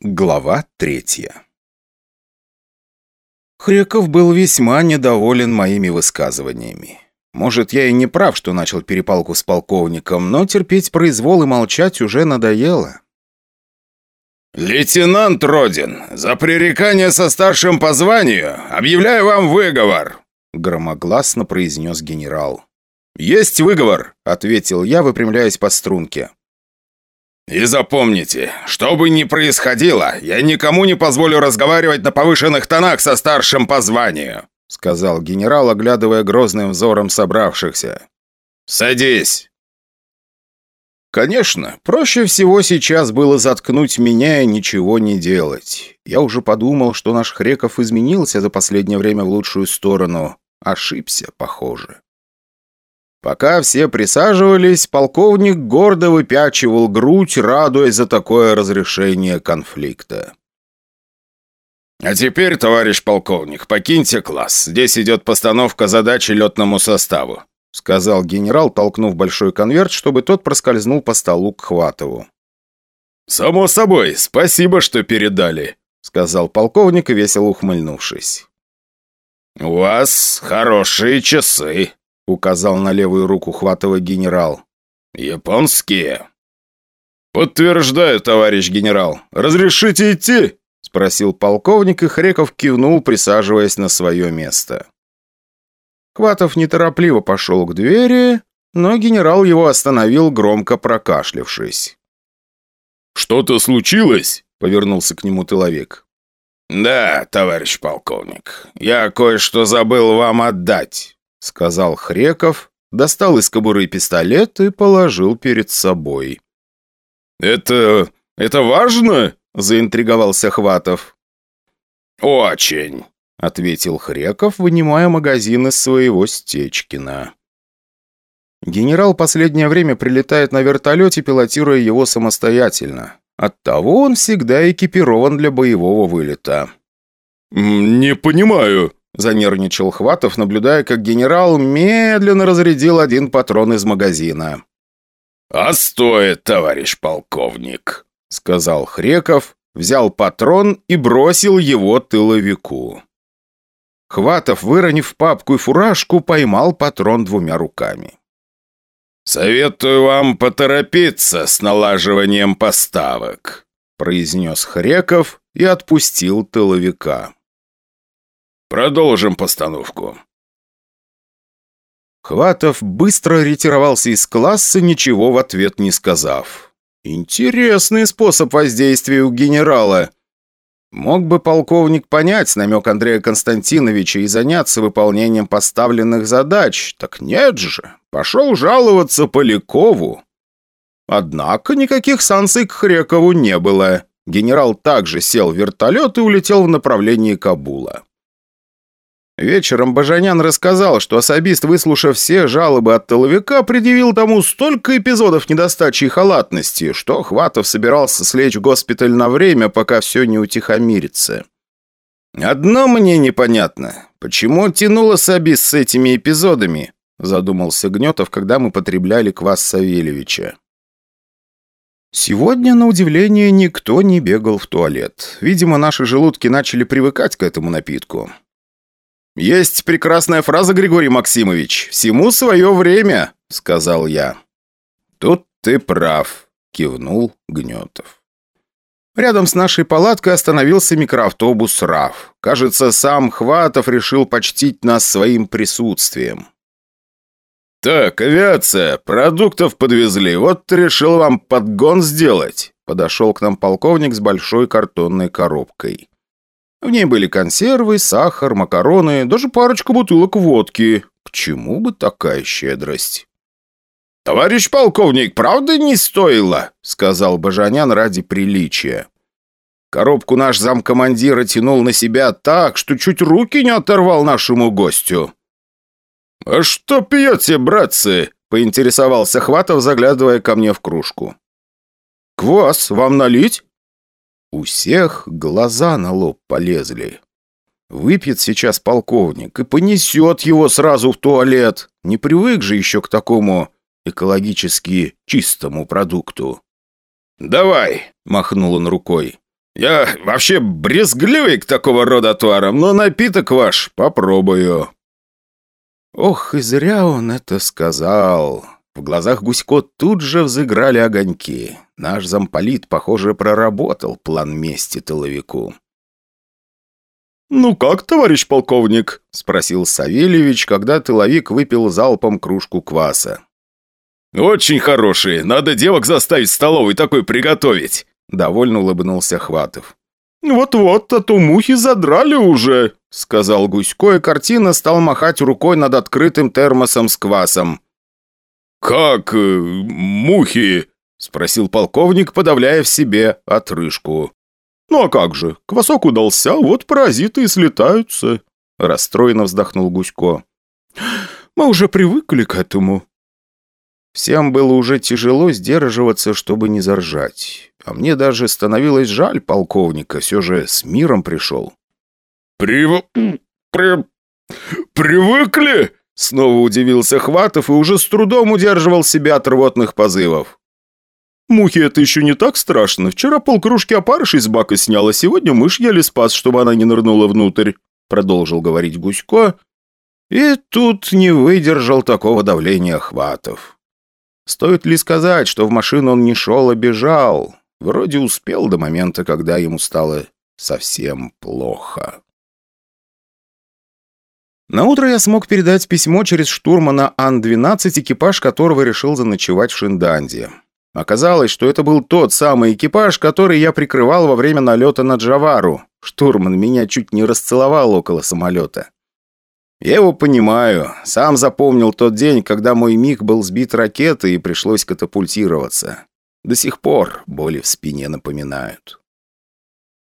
Глава третья Хреков был весьма недоволен моими высказываниями. Может, я и не прав, что начал перепалку с полковником, но терпеть произвол и молчать уже надоело. «Лейтенант Родин, за пререкание со старшим по званию объявляю вам выговор!» Громогласно произнес генерал. «Есть выговор!» — ответил я, выпрямляясь по струнке. «И запомните, что бы ни происходило, я никому не позволю разговаривать на повышенных тонах со старшим по званию», сказал генерал, оглядывая грозным взором собравшихся. «Садись!» Конечно, проще всего сейчас было заткнуть меня и ничего не делать. Я уже подумал, что наш Хреков изменился за последнее время в лучшую сторону. Ошибся, похоже. Пока все присаживались, полковник гордо выпячивал грудь, радуясь за такое разрешение конфликта. «А теперь, товарищ полковник, покиньте класс. Здесь идет постановка задачи летному составу», сказал генерал, толкнув большой конверт, чтобы тот проскользнул по столу к Хватову. «Само собой, спасибо, что передали», сказал полковник, весело ухмыльнувшись. «У вас хорошие часы», указал на левую руку Хватова генерал. «Японские?» «Подтверждаю, товарищ генерал. Разрешите идти?» спросил полковник, и Хреков кивнул, присаживаясь на свое место. Хватов неторопливо пошел к двери, но генерал его остановил, громко прокашлявшись. «Что-то случилось?» — повернулся к нему тыловик. «Да, товарищ полковник, я кое-что забыл вам отдать». — сказал Хреков, достал из кобуры пистолет и положил перед собой. «Это... это важно?» — заинтриговался Хватов. «Очень», — ответил Хреков, вынимая магазин из своего Стечкина. Генерал последнее время прилетает на вертолете, пилотируя его самостоятельно. Оттого он всегда экипирован для боевого вылета. «Не понимаю», Занервничал Хватов, наблюдая, как генерал медленно разрядил один патрон из магазина. «А стоит, товарищ полковник», — сказал Хреков, взял патрон и бросил его тыловику. Хватов, выронив папку и фуражку, поймал патрон двумя руками. «Советую вам поторопиться с налаживанием поставок», произнес Хреков и отпустил тыловика. Продолжим постановку». Хватов быстро ретировался из класса, ничего в ответ не сказав. Интересный способ воздействия у генерала. Мог бы полковник понять намек Андрея Константиновича и заняться выполнением поставленных задач. Так нет же, пошел жаловаться Полякову. Однако никаких санкций к Хрекову не было. Генерал также сел в вертолет и улетел в направлении Кабула. Вечером Бажанян рассказал, что особист, выслушав все жалобы от тыловика, предъявил тому столько эпизодов недостачи и халатности, что Хватов собирался слечь в госпиталь на время, пока все не утихомирится. «Одно мне непонятно. Почему тянул особист с этими эпизодами?» задумался Гнетов, когда мы потребляли квас Савельевича. Сегодня, на удивление, никто не бегал в туалет. Видимо, наши желудки начали привыкать к этому напитку. «Есть прекрасная фраза, Григорий Максимович. Всему свое время», — сказал я. «Тут ты прав», — кивнул Гнетов. Рядом с нашей палаткой остановился микроавтобус «РАФ». Кажется, сам Хватов решил почтить нас своим присутствием. «Так, авиация, продуктов подвезли, вот решил вам подгон сделать», подошел к нам полковник с большой картонной коробкой. В ней были консервы, сахар, макароны, даже парочка бутылок водки. К чему бы такая щедрость? «Товарищ полковник, правда не стоило?» — сказал Бажанян ради приличия. Коробку наш замкомандира тянул на себя так, что чуть руки не оторвал нашему гостю. «А что пьете, братцы?» — поинтересовался Хватов, заглядывая ко мне в кружку. «Квас вам налить?» У всех глаза на лоб полезли. Выпьет сейчас полковник и понесет его сразу в туалет. Не привык же еще к такому экологически чистому продукту. «Давай!» – махнул он рукой. Я вообще брезгливый к такого рода отварам, но напиток ваш попробую». Ох, и зря он это сказал. В глазах Гусько тут же взыграли огоньки. Наш замполит, похоже, проработал план мести тыловику. «Ну как, товарищ полковник?» – спросил Савельевич, когда тыловик выпил залпом кружку кваса. «Очень хорошие. Надо девок заставить столовой такой приготовить», – довольно улыбнулся Хватов. «Вот-вот, а то мухи задрали уже», – сказал Гусько, и картина стал махать рукой над открытым термосом с квасом. «Как э, мухи?» – спросил полковник, подавляя в себе отрыжку. «Ну а как же, квасок удался, вот паразиты и слетаются», – расстроенно вздохнул Гусько. «Мы уже привыкли к этому». Всем было уже тяжело сдерживаться, чтобы не заржать. А мне даже становилось жаль полковника, все же с миром пришел. «Прив... при... привыкли?» Снова удивился Хватов и уже с трудом удерживал себя от рвотных позывов. «Мухи это еще не так страшно. Вчера полкружки опарыш из бака снял, а сегодня мышь еле спас, чтобы она не нырнула внутрь», продолжил говорить Гусько. И тут не выдержал такого давления Хватов. Стоит ли сказать, что в машину он не шел, а бежал? Вроде успел до момента, когда ему стало совсем плохо. На утро я смог передать письмо через штурмана Ан-12, экипаж которого решил заночевать в Шинданде. Оказалось, что это был тот самый экипаж, который я прикрывал во время налета на Джавару. Штурман меня чуть не расцеловал около самолета. Я его понимаю. Сам запомнил тот день, когда мой МиГ был сбит ракетой и пришлось катапультироваться. До сих пор боли в спине напоминают.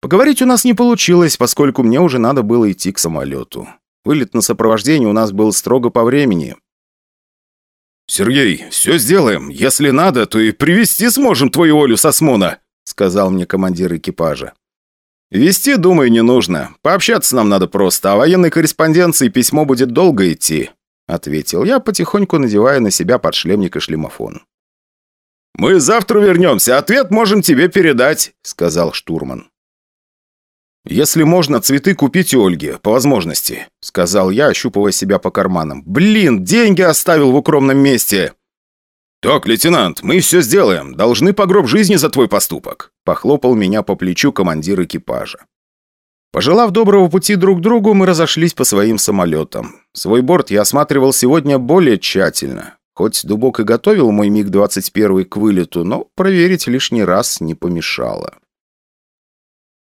Поговорить у нас не получилось, поскольку мне уже надо было идти к самолету. Вылет на сопровождение у нас был строго по времени. «Сергей, все сделаем. Если надо, то и привести сможем твою Олю со Смона», сказал мне командир экипажа. «Вести, думаю, не нужно. Пообщаться нам надо просто, а военной корреспонденции письмо будет долго идти», ответил я, потихоньку надевая на себя подшлемник и шлемофон. «Мы завтра вернемся. Ответ можем тебе передать», сказал штурман. «Если можно, цветы купить у Ольги, по возможности», — сказал я, ощупывая себя по карманам. «Блин, деньги оставил в укромном месте!» «Так, лейтенант, мы все сделаем. Должны по гроб жизни за твой поступок», — похлопал меня по плечу командир экипажа. Пожелав доброго пути друг другу, мы разошлись по своим самолетам. Свой борт я осматривал сегодня более тщательно. Хоть Дубок и готовил мой МиГ-21 к вылету, но проверить лишний раз не помешало.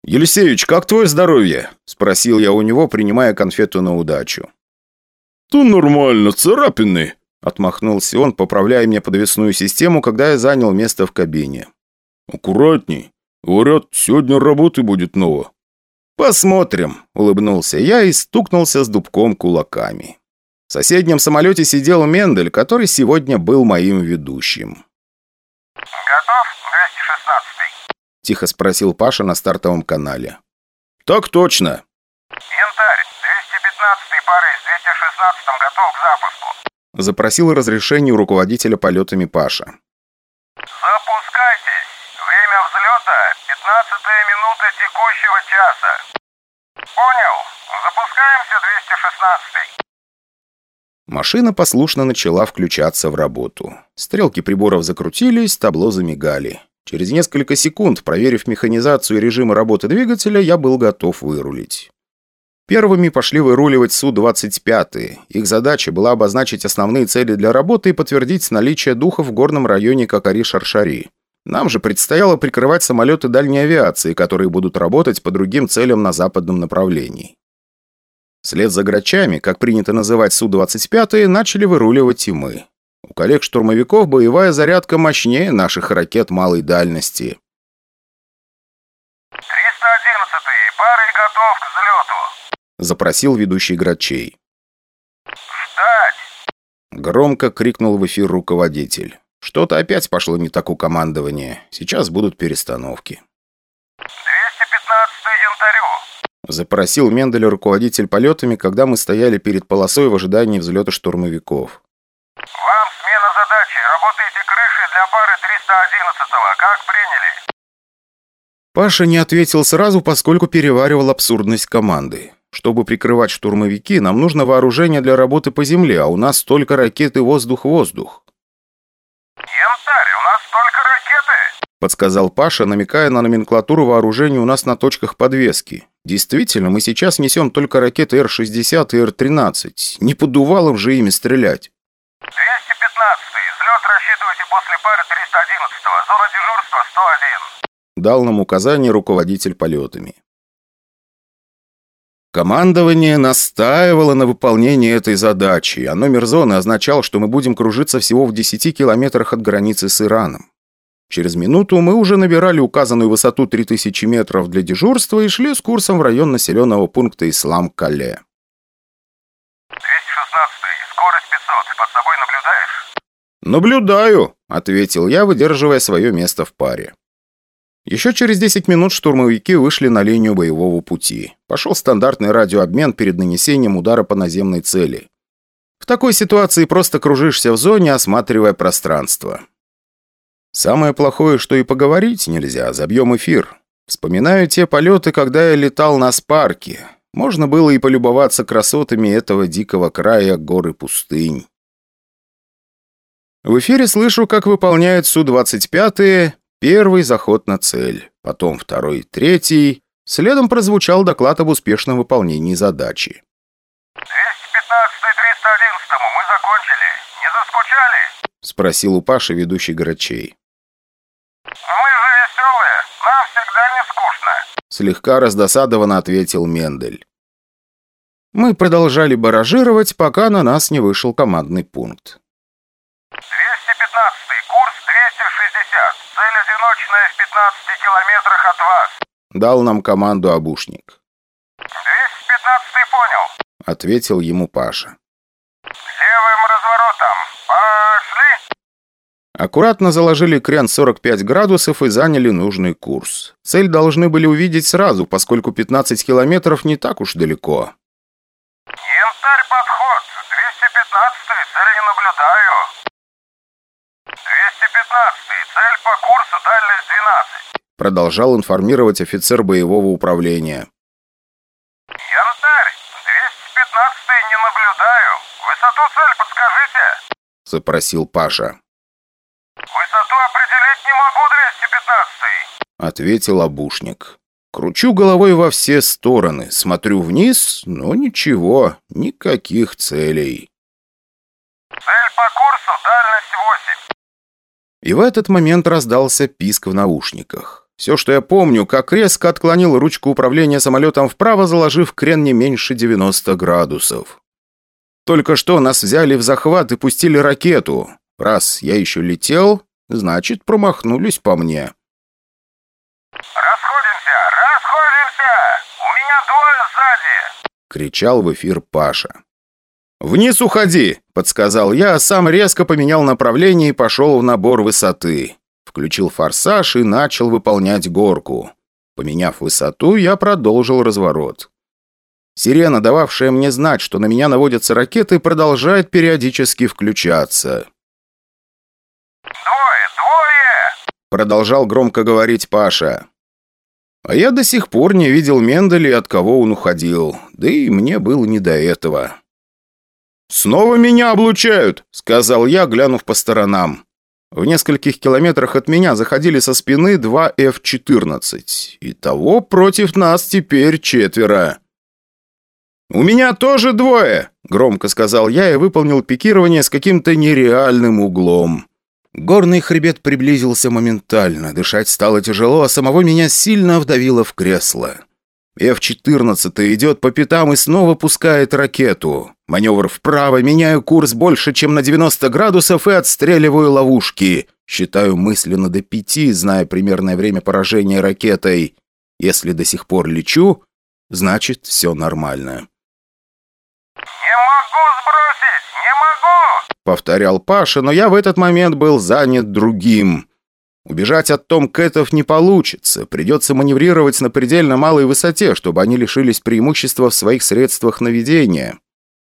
«Елисеевич, как твое здоровье?» – спросил я у него, принимая конфету на удачу. «То нормально, царапины», – отмахнулся он, поправляя мне подвесную систему, когда я занял место в кабине. «Аккуратней. Говорят, сегодня работы будет ново». «Посмотрим», – улыбнулся я и стукнулся с дубком кулаками. В соседнем самолете сидел Мендель, который сегодня был моим ведущим. «Готов, 216-й?» Тихо спросил Паша на стартовом канале. «Так точно!» «Янтарь, 215-й парой с 216-м готов к запуску!» Запросил разрешение у руководителя полетами Паша. «Запускайтесь! Время взлета – 15 минута текущего часа!» «Понял! Запускаемся, 216-й!» Машина послушно начала включаться в работу. Стрелки приборов закрутились, табло замигали. Через несколько секунд, проверив механизацию и режимы работы двигателя, я был готов вырулить. Первыми пошли выруливать Су-25. Их задача была обозначить основные цели для работы и подтвердить наличие духа в горном районе Какари-Шаршари. Нам же предстояло прикрывать самолеты дальней авиации, которые будут работать по другим целям на западном направлении. Вслед за грачами, как принято называть Су-25, начали выруливать и мы. У коллег-штурмовиков боевая зарядка мощнее наших ракет малой дальности. 311-й, парой готов к взлету!» Запросил ведущий грачей. «Ждать!» Громко крикнул в эфир руководитель. Что-то опять пошло не так у командования. Сейчас будут перестановки. 215-й янтарю!» Запросил Мендель руководитель полетами, когда мы стояли перед полосой в ожидании взлета штурмовиков. «Вам смена задачи. Работаете крышей для пары 311-го. Как приняли?» Паша не ответил сразу, поскольку переваривал абсурдность команды. Чтобы прикрывать штурмовики, нам нужно вооружение для работы по земле, а у нас только ракеты воздух-воздух. Янтарь, у нас только ракеты. Подсказал Паша, намекая на номенклатуру вооружения у нас на точках подвески. Действительно, мы сейчас несем только ракеты Р-60 и Р-13. Не подувалом же ими стрелять. 215 взлет рассчитывайте после пары 311 зона дежурства 101. Дал нам указание руководитель полетами. Командование настаивало на выполнении этой задачи, а номер зоны означал, что мы будем кружиться всего в 10 километрах от границы с Ираном. Через минуту мы уже набирали указанную высоту 3000 метров для дежурства и шли с курсом в район населенного пункта Ислам-Кале. 216 скорость 500. Под собой наблюдаешь? «Наблюдаю», — ответил я, выдерживая свое место в паре. Еще через 10 минут штурмовики вышли на линию боевого пути. Пошел стандартный радиообмен перед нанесением удара по наземной цели. В такой ситуации просто кружишься в зоне, осматривая пространство. Самое плохое, что и поговорить нельзя, забьем эфир. Вспоминаю те полеты, когда я летал на спарке. Можно было и полюбоваться красотами этого дикого края горы пустынь. В эфире слышу, как выполняют Су-25 Первый заход на цель, потом второй, третий. Следом прозвучал доклад об успешном выполнении задачи. 215 311 мы закончили. Не заскучали? Спросил у Паши ведущий Грачей. Мы же веселые. Нам всегда не скучно. Слегка раздосадованно ответил Мендель. Мы продолжали баражировать, пока на нас не вышел командный пункт. 215 курс 260. Цель одиночная в 15 километрах от вас. Дал нам команду обушник. 215 понял. Ответил ему Паша. Левым разворотом. Пошли. Аккуратно заложили крен 45 градусов и заняли нужный курс. Цель должны были увидеть сразу, поскольку 15 километров не так уж далеко. Янтарь подход. 215 цель не наблюдаю. 215 цель по курсу дальность 12. Продолжал информировать офицер боевого управления. Янтарь, 215 не наблюдаю. Высоту цель подскажите. Запросил Паша. Высоту определить не могу, 215 Ответил обушник. Кручу головой во все стороны, смотрю вниз, но ничего, никаких целей. Цель по курсу дальность 8. И в этот момент раздался писк в наушниках. Все, что я помню, как резко отклонил ручку управления самолетом вправо, заложив крен не меньше 90 градусов. Только что нас взяли в захват и пустили ракету. Раз я еще летел, значит, промахнулись по мне. Расходимся, расходимся! У меня двое сзади. Кричал в эфир Паша. «Вниз уходи!» – подсказал я, а сам резко поменял направление и пошел в набор высоты. Включил форсаж и начал выполнять горку. Поменяв высоту, я продолжил разворот. Сирена, дававшая мне знать, что на меня наводятся ракеты, продолжает периодически включаться. Двое, двое! Продолжал громко говорить Паша. А я до сих пор не видел Менделя, от кого он уходил. Да и мне было не до этого. «Снова меня облучают!» — сказал я, глянув по сторонам. В нескольких километрах от меня заходили со спины два F-14. Итого против нас теперь четверо. «У меня тоже двое!» — громко сказал я и выполнил пикирование с каким-то нереальным углом. Горный хребет приблизился моментально, дышать стало тяжело, а самого меня сильно вдавило в кресло. F-14 идет по пятам и снова пускает ракету. Маневр вправо, меняю курс больше, чем на 90 градусов и отстреливаю ловушки. Считаю мысленно до пяти, зная примерное время поражения ракетой. Если до сих пор лечу, значит все нормально. Не могу сбросить, не могу! Повторял Паша, но я в этот момент был занят другим. Убежать от Том Кэтов не получится. Придется маневрировать на предельно малой высоте, чтобы они лишились преимущества в своих средствах наведения.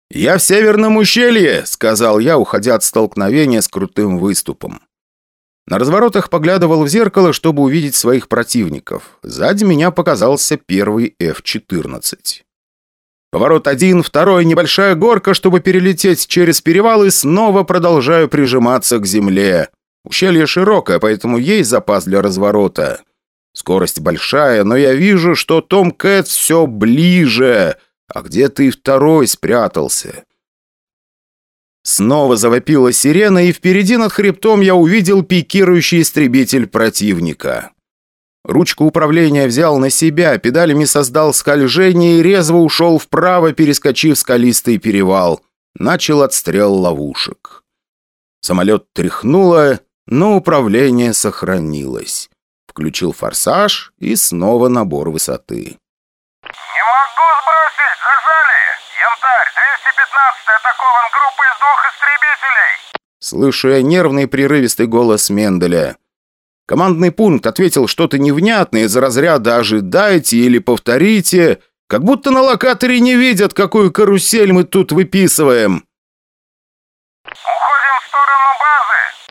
«Я в северном ущелье!» — сказал я, уходя от столкновения с крутым выступом. На разворотах поглядывал в зеркало, чтобы увидеть своих противников. Сзади меня показался первый F-14. Поворот один, второй, небольшая горка, чтобы перелететь через перевал и снова продолжаю прижиматься к земле. Ущелье широкое, поэтому есть запас для разворота. Скорость большая, но я вижу, что Том Кэт все ближе. А где ты второй спрятался? Снова завопила сирена, и впереди над хребтом я увидел пикирующий истребитель противника. Ручку управления взял на себя, педалями создал скольжение и резво ушел вправо, перескочив скалистый перевал. Начал отстрел ловушек. Самолет тряхнуло, но управление сохранилось. Включил форсаж и снова набор высоты. «Не могу сбросить! Зажали! Янтарь, 215 атакован группой из двух истребителей!» Слышу я нервный прерывистый голос Менделя. Командный пункт ответил что-то невнятное из разряда «ожидайте» или «повторите», как будто на локаторе не видят, какую карусель мы тут выписываем.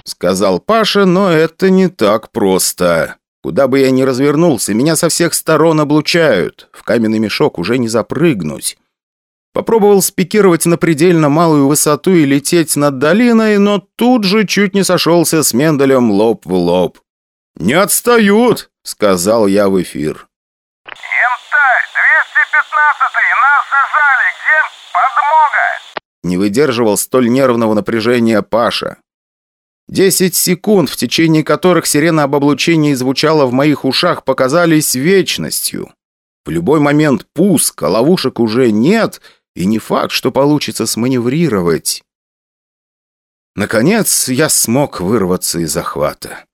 Сказал Паша, но это не так просто. Куда бы я ни развернулся, меня со всех сторон облучают. В каменный мешок уже не запрыгнуть. Попробовал спикировать на предельно малую высоту и лететь над долиной, но тут же чуть не сошелся с Менделем лоб в лоб. «Не отстают!» — сказал я в эфир. «Янтарь, 215-й! Нас зажали! Где подмога?» Не выдерживал столь нервного напряжения Паша. Десять секунд, в течение которых сирена об облучении звучала в моих ушах, показались вечностью. В любой момент пуск, а ловушек уже нет, и не факт, что получится сманеврировать. Наконец, я смог вырваться из захвата.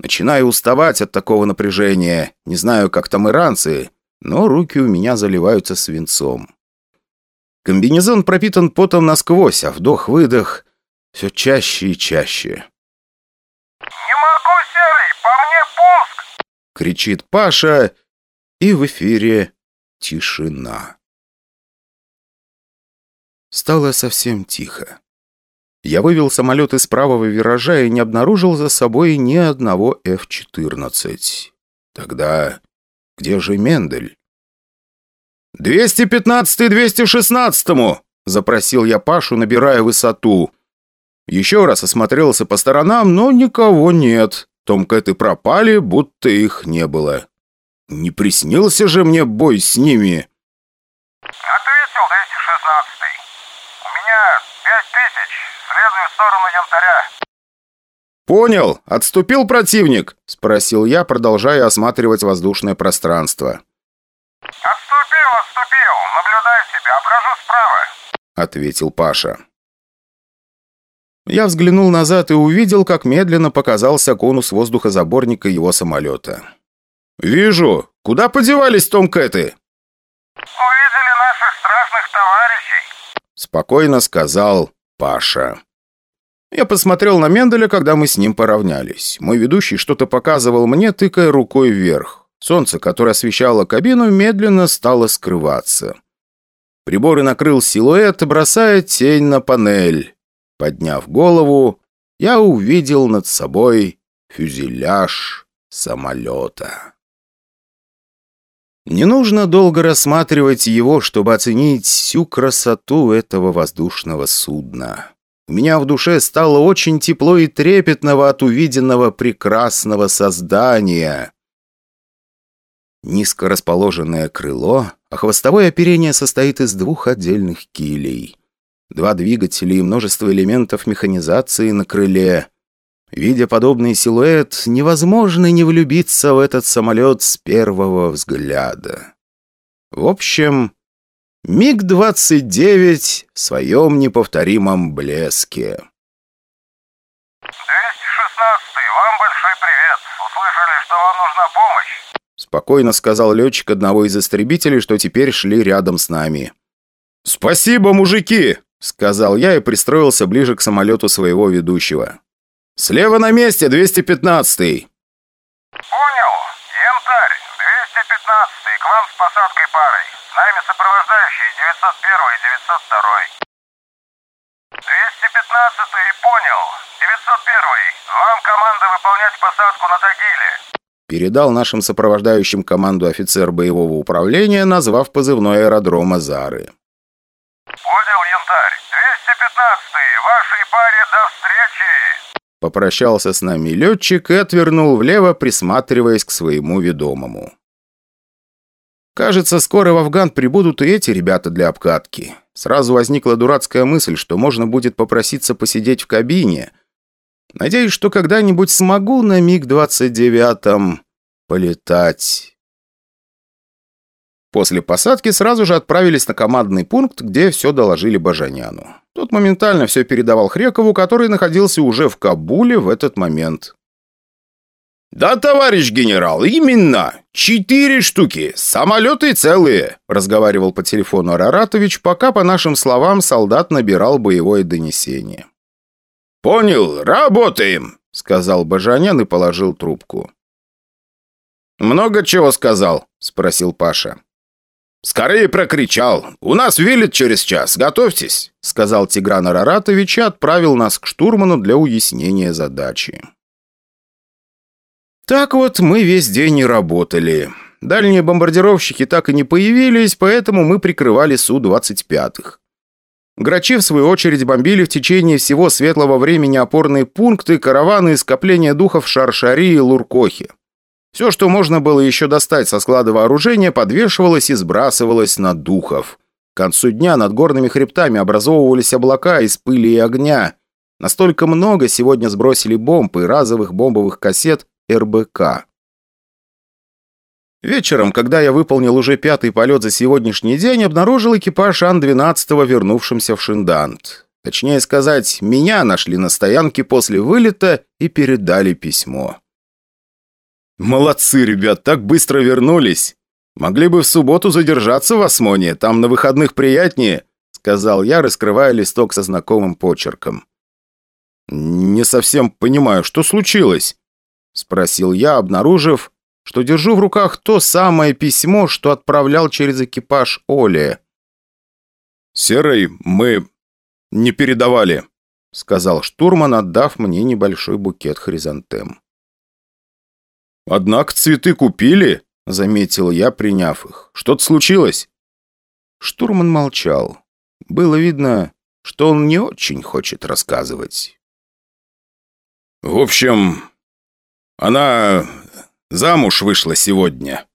Начинаю уставать от такого напряжения. Не знаю, как там иранцы, но руки у меня заливаются свинцом. Комбинезон пропитан потом насквозь, а вдох-выдох все чаще и чаще. «Не могу, Серый! По мне пуск!» Кричит Паша, и в эфире тишина. Стало совсем тихо. Я вывел самолет из правого виража и не обнаружил за собой ни одного F-14. Тогда где же Мендель? «215-й 216-му!» – запросил я Пашу, набирая высоту. Еще раз осмотрелся по сторонам, но никого нет. Томкэты пропали, будто их не было. Не приснился же мне бой с ними. Ответил 216-й. У меня 5000. Следую в сторону янтаря. «Понял. Отступил противник?» – спросил я, продолжая осматривать воздушное пространство. Отступил, отступил. Наблюдай себя. Обхожу справа. – ответил Паша. Я взглянул назад и увидел, как медленно показался конус воздухозаборника его самолета. «Вижу. Куда подевались томкэты?» Увидели наших страшных товарищей. Спокойно сказал Паша. Я посмотрел на Менделя, когда мы с ним поравнялись. Мой ведущий что-то показывал мне, тыкая рукой вверх. Солнце, которое освещало кабину, медленно стало скрываться. Приборы накрыл силуэт, бросая тень на панель. Подняв голову, я увидел над собой фюзеляж самолета. Не нужно долго рассматривать его, чтобы оценить всю красоту этого воздушного судна. У меня в душе стало очень тепло и трепетного от увиденного прекрасного создания. Низко расположенное крыло, а хвостовое оперение состоит из двух отдельных килей. Два двигателя и множество элементов механизации на крыле. Видя подобный силуэт, невозможно не влюбиться в этот самолет с первого взгляда. В общем, МиГ-29 в своем неповторимом блеске. 216-й, вам большой привет. Услышали, что вам нужна помощь. Спокойно сказал летчик одного из истребителей, что теперь шли рядом с нами. «Спасибо, мужики!» — сказал я и пристроился ближе к самолету своего ведущего. «Слева на месте, 215-й!» Понял. Янтарь, 215-й, к вам с посадкой парой. С нами сопровождающие 901 и 902. 215-й, понял. 901-й, вам команда выполнять посадку на Тагиле. Передал нашим сопровождающим команду офицер боевого управления, назвав позывной аэродрома Зары. Понял, Янтарь. 215-й, вашей паре до встречи. Попрощался с нами летчик и отвернул влево, присматриваясь к своему ведомому. Кажется, скоро в Афган прибудут и эти ребята для обкатки. Сразу возникла дурацкая мысль, что можно будет попроситься посидеть в кабине. Надеюсь, что когда-нибудь смогу на МиГ-29 полетать. После посадки сразу же отправились на командный пункт, где все доложили Бажаняну. Тот моментально все передавал Хрекову, который находился уже в Кабуле в этот момент. «Да, товарищ генерал, именно! Четыре штуки, самолеты целые!» разговаривал по телефону Араратович, пока, по нашим словам, солдат набирал боевое донесение. «Понял, работаем!» — сказал Бажанян и положил трубку. «Много чего сказал?» — спросил Паша. «Скорее прокричал. У нас вилет через час. Готовьтесь», — сказал Тигран Араратович и отправил нас к штурману для уяснения задачи. Так вот, мы весь день и работали. Дальние бомбардировщики так и не появились, поэтому мы прикрывали Су-25. Грачи, в свою очередь, бомбили в течение всего светлого времени опорные пункты, караваны и скопления духов Шаршари и Луркохи. Все, что можно было еще достать со склада вооружения, подвешивалось и сбрасывалось на духов. К концу дня над горными хребтами образовывались облака из пыли и огня. Настолько много сегодня сбросили бомб и разовых бомбовых кассет РБК. Вечером, когда я выполнил уже пятый полет за сегодняшний день, обнаружил экипаж Ан-12, вернувшимся в Шиндант. Точнее сказать, меня нашли на стоянке после вылета и передали письмо. «Молодцы, ребят, так быстро вернулись. Могли бы в субботу задержаться в Осмоне, там на выходных приятнее», сказал я, раскрывая листок со знакомым почерком. «Не совсем понимаю, что случилось?» спросил я, обнаружив, что держу в руках то самое письмо, что отправлял через экипаж Оли. «Серый мы не передавали», — сказал штурман, отдав мне небольшой букет хризантем. «Однако цветы купили», — заметил я, приняв их. «Что-то случилось?» Штурман молчал. Было видно, что он не очень хочет рассказывать. «В общем, она замуж вышла сегодня»,